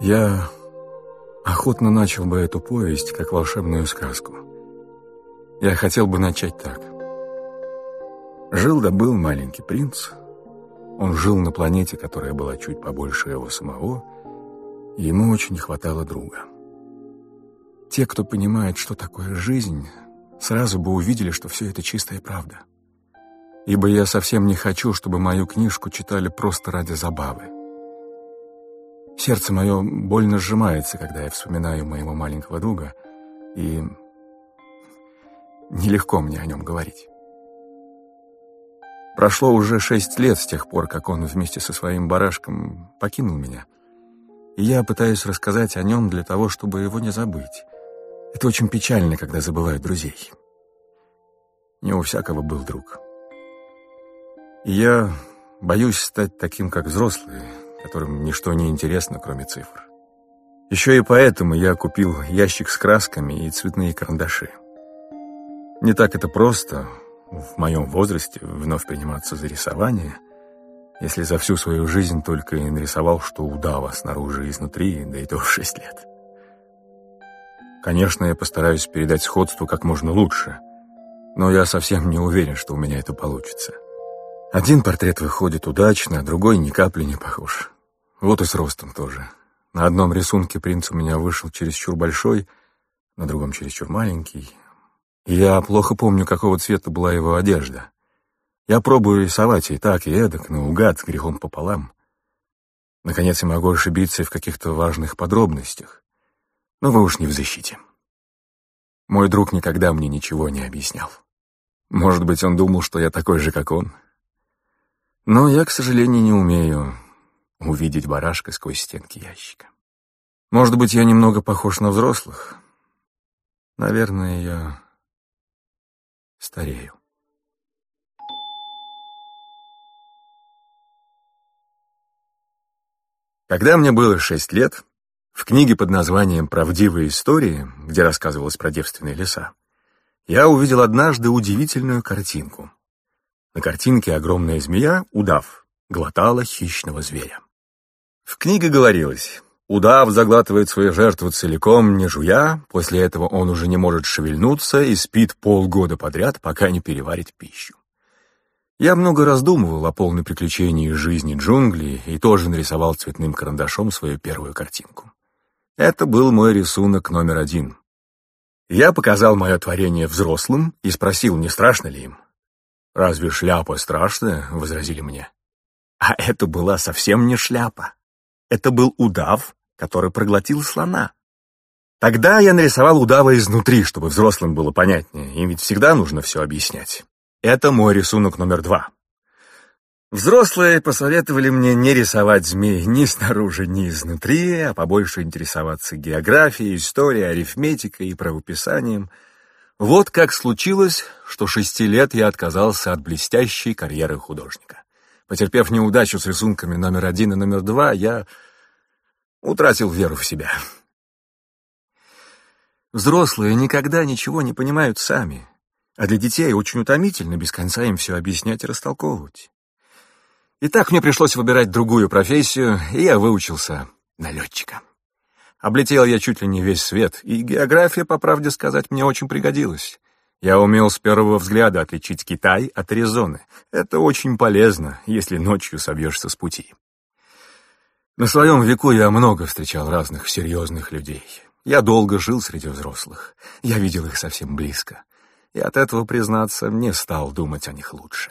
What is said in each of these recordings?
Я охотно начал бы эту повесть как волшебную сказку. Я хотел бы начать так. Жил да был маленький принц. Он жил на планете, которая была чуть побольше его самого, и ему очень не хватало друга. Те, кто понимает, что такое жизнь, сразу бы увидели, что все это чистая правда. Ибо я совсем не хочу, чтобы мою книжку читали просто ради забавы. Сердце мое больно сжимается, когда я вспоминаю моего маленького друга, и нелегко мне о нем говорить. Прошло уже шесть лет с тех пор, как он вместе со своим барашком покинул меня. И я пытаюсь рассказать о нем для того, чтобы его не забыть. Это очень печально, когда забывают друзей. Не у всякого был друг. И я боюсь стать таким, как взрослые, которым ничто не интересно, кроме цифр. Еще и поэтому я купил ящик с красками и цветные карандаши. Не так это просто в моем возрасте вновь приниматься за рисование, если за всю свою жизнь только и нарисовал, что удава снаружи и изнутри, да и то в шесть лет. Конечно, я постараюсь передать сходство как можно лучше, но я совсем не уверен, что у меня это получится. Один портрет выходит удачно, а другой ни капли не похож. Вот и с ростом тоже. На одном рисунке принц у меня вышел чересчур большой, на другом чересчур маленький. Я плохо помню, какого цвета была его одежда. Я пробую рисовать и так, и эдак, наугад, с грехом пополам. Наконец, я могу ошибиться и в каких-то важных подробностях. Но вы уж не в защите. Мой друг никогда мне ничего не объяснял. Может быть, он думал, что я такой же, как он. Но я, к сожалению, не умею увидеть барашка сквозь стенки ящика. Может быть, я немного похож на взрослых. Наверное, я старею. Когда мне было шесть лет, в книге под названием «Правдивые истории», где рассказывалось про девственные леса, я увидел однажды удивительную картинку. На картинке огромная змея, удав, глотала хищного зверя. В книге говорилось, удав заглатывает свою жертву целиком, не жуя, после этого он уже не может шевельнуться и спит полгода подряд, пока не переварит пищу. Я много раздумывал о полной приключении жизни джунглей и тоже нарисовал цветным карандашом свою первую картинку. Это был мой рисунок номер один. Я показал мое творение взрослым и спросил, не страшно ли им. «Разве шляпа страшная?» — возразили мне. А это была совсем не шляпа. Это был удав, который проглотил слона. Тогда я нарисовал удава изнутри, чтобы взрослым было понятнее, им ведь всегда нужно все объяснять. Это мой рисунок номер два. Взрослые посоветовали мне не рисовать змей ни снаружи, ни изнутри, а побольше интересоваться географией, историей, арифметикой и правописанием. Вот как случилось, что шести лет я отказался от блестящей карьеры художника. Потерпев неудачу с рисунками номер один и номер два, я утратил веру в себя. Взрослые никогда ничего не понимают сами, а для детей очень утомительно без конца им все объяснять и растолковывать. И так мне пришлось выбирать другую профессию, и я выучился на летчика. Облетел я чуть ли не весь свет, и география, по правде сказать, мне очень пригодилась. Я умел с первого взгляда отличить Китай от Аризоны. Это очень полезно, если ночью собьешься с пути. На своем веку я много встречал разных серьезных людей. Я долго жил среди взрослых. Я видел их совсем близко. И от этого, признаться, не стал думать о них лучше.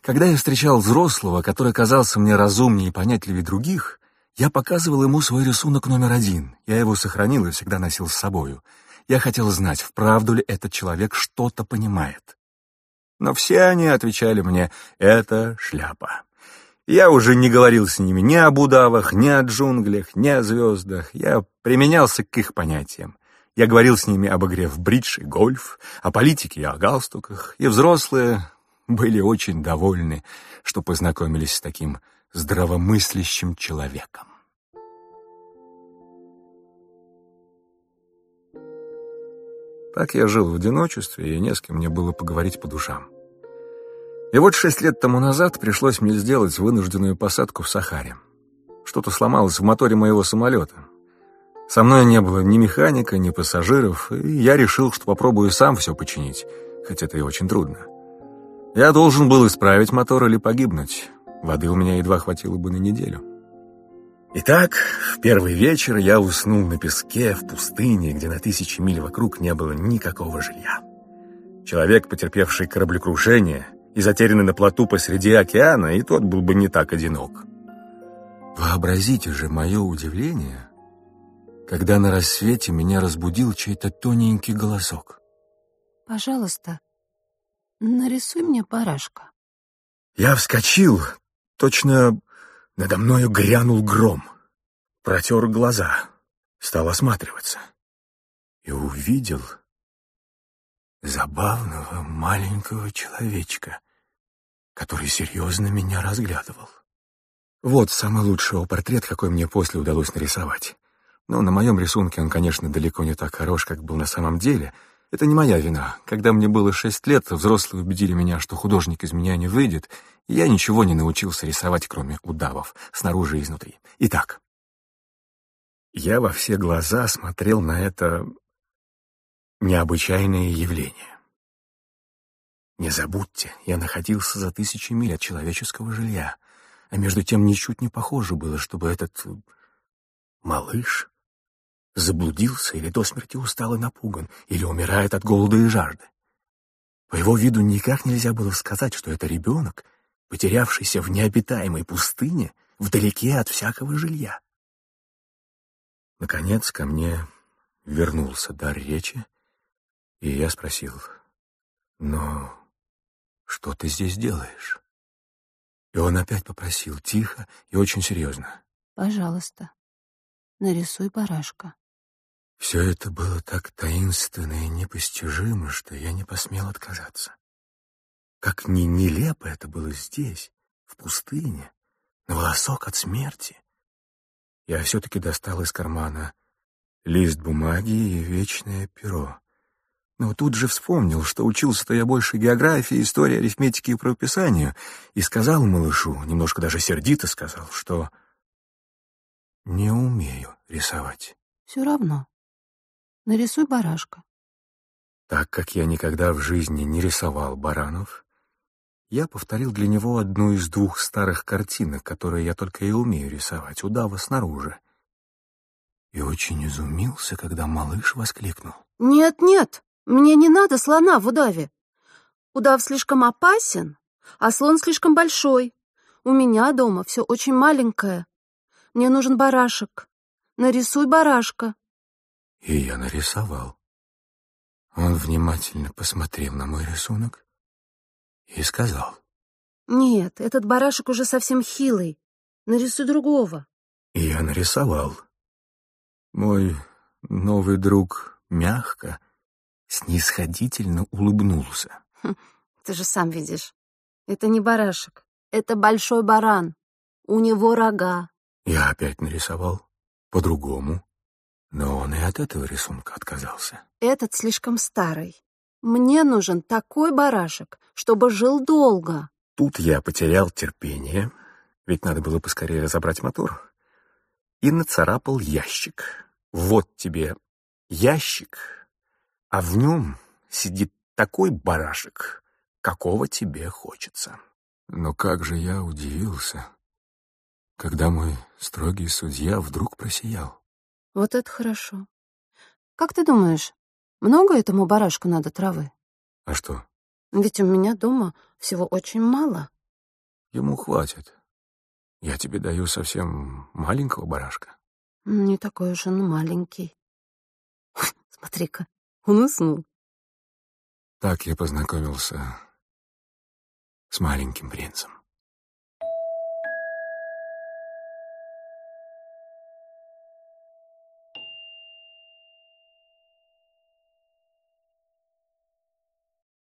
Когда я встречал взрослого, который казался мне разумнее и понятливее других, я показывал ему свой рисунок номер один. Я его сохранил и всегда носил с собою. Я хотел знать, вправду ли этот человек что-то понимает. Но все они отвечали мне «это шляпа». Я уже не говорил с ними ни об удавах, ни о джунглях, ни о звездах. Я применялся к их понятиям. Я говорил с ними об игре в бридж и гольф, о политике и о галстуках, и взрослые были очень довольны, что познакомились с таким здравомыслящим человеком. Так я жил в одиночестве, и не с кем мне было поговорить по душам. И вот шесть лет тому назад пришлось мне сделать вынужденную посадку в Сахаре. Что-то сломалось в моторе моего самолета. Со мной не было ни механика, ни пассажиров, и я решил, что попробую сам все починить, хотя это и очень трудно. Я должен был исправить мотор или погибнуть. Воды у меня едва хватило бы на неделю. Итак, в первый вечер я уснул на песке в пустыне, где на тысячи миль вокруг не было никакого жилья. Человек, потерпевший кораблекрушение и затерянный на плоту посреди океана, и тот был бы не так одинок. Вообразите же мое удивление, когда на рассвете меня разбудил чей-то тоненький голосок. «Пожалуйста, нарисуй мне барашка». Я вскочил, точно надо мною грянул гром, протер глаза, стал осматриваться и увидел забавного маленького человечка, который серьезно меня разглядывал. Вот самый лучший портрет, какой мне после удалось нарисовать. Но на моем рисунке он, конечно, далеко не так хорош, как был на самом деле. Это не моя вина. Когда мне было шесть лет, взрослые убедили меня, что художник из меня не выйдет, и я ничего не научился рисовать, кроме удавов, снаружи и изнутри. Итак, я во все глаза смотрел на это необычайное явление. Не забудьте, я находился за тысячи миль от человеческого жилья, а между тем ничуть не похоже было, чтобы этот малыш заблудился или до смерти устал и напуган, или умирает от голода и жажды. По его виду никак нельзя было сказать, что это ребенок, потерявшийся в необитаемой пустыне, вдалеке от всякого жилья. Наконец ко мне вернулся дар речи, и я спросил, «Но что ты здесь делаешь?» И он опять попросил тихо и очень серьезно. «Пожалуйста, нарисуй барашка». Все это было так таинственно и непостижимо, что я не посмел отказаться. Как ни нелепо это было здесь, в пустыне, на волосок от смерти. Я все-таки достал из кармана лист бумаги и вечное перо. Но тут же вспомнил, что учился-то я больше географии, истории, арифметики и правописанию, и сказал малышу, немножко даже сердито сказал, что не умею рисовать. Все равно. Нарисуй барашка. Так как я никогда в жизни не рисовал баранов, я повторил для него одну из двух старых картинок, которые я только и умею рисовать, удава снаружи. И очень изумился, когда малыш воскликнул. «Нет, нет, мне не надо слона в удаве. Удав слишком опасен, а слон слишком большой. У меня дома все очень маленькое. Мне нужен барашек. Нарисуй барашка». И я нарисовал. Он внимательно посмотрел на мой рисунок и сказал. «Нет, этот барашек уже совсем хилый. Нарисуй другого». И я нарисовал. Мой новый друг мягко, снисходительно улыбнулся. Хм, «Ты же сам видишь, это не барашек, это большой баран. У него рога». Я опять нарисовал по-другому. Но он и от этого рисунка отказался. Этот слишком старый. Мне нужен такой барашек, чтобы жил долго. Тут я потерял терпение, ведь надо было поскорее разобрать мотор, и нацарапал ящик. Вот тебе ящик, а в нем сидит такой барашек, какого тебе хочется. Но как же я удивился, когда мой строгий судья вдруг просиял. Вот это хорошо. Как ты думаешь, много этому барашку надо травы? А что? Ведь у меня дома всего очень мало. Ему хватит. Я тебе даю совсем маленького барашка. Не такой уж он маленький. Смотри-ка, он уснул. Так я познакомился с маленьким принцем.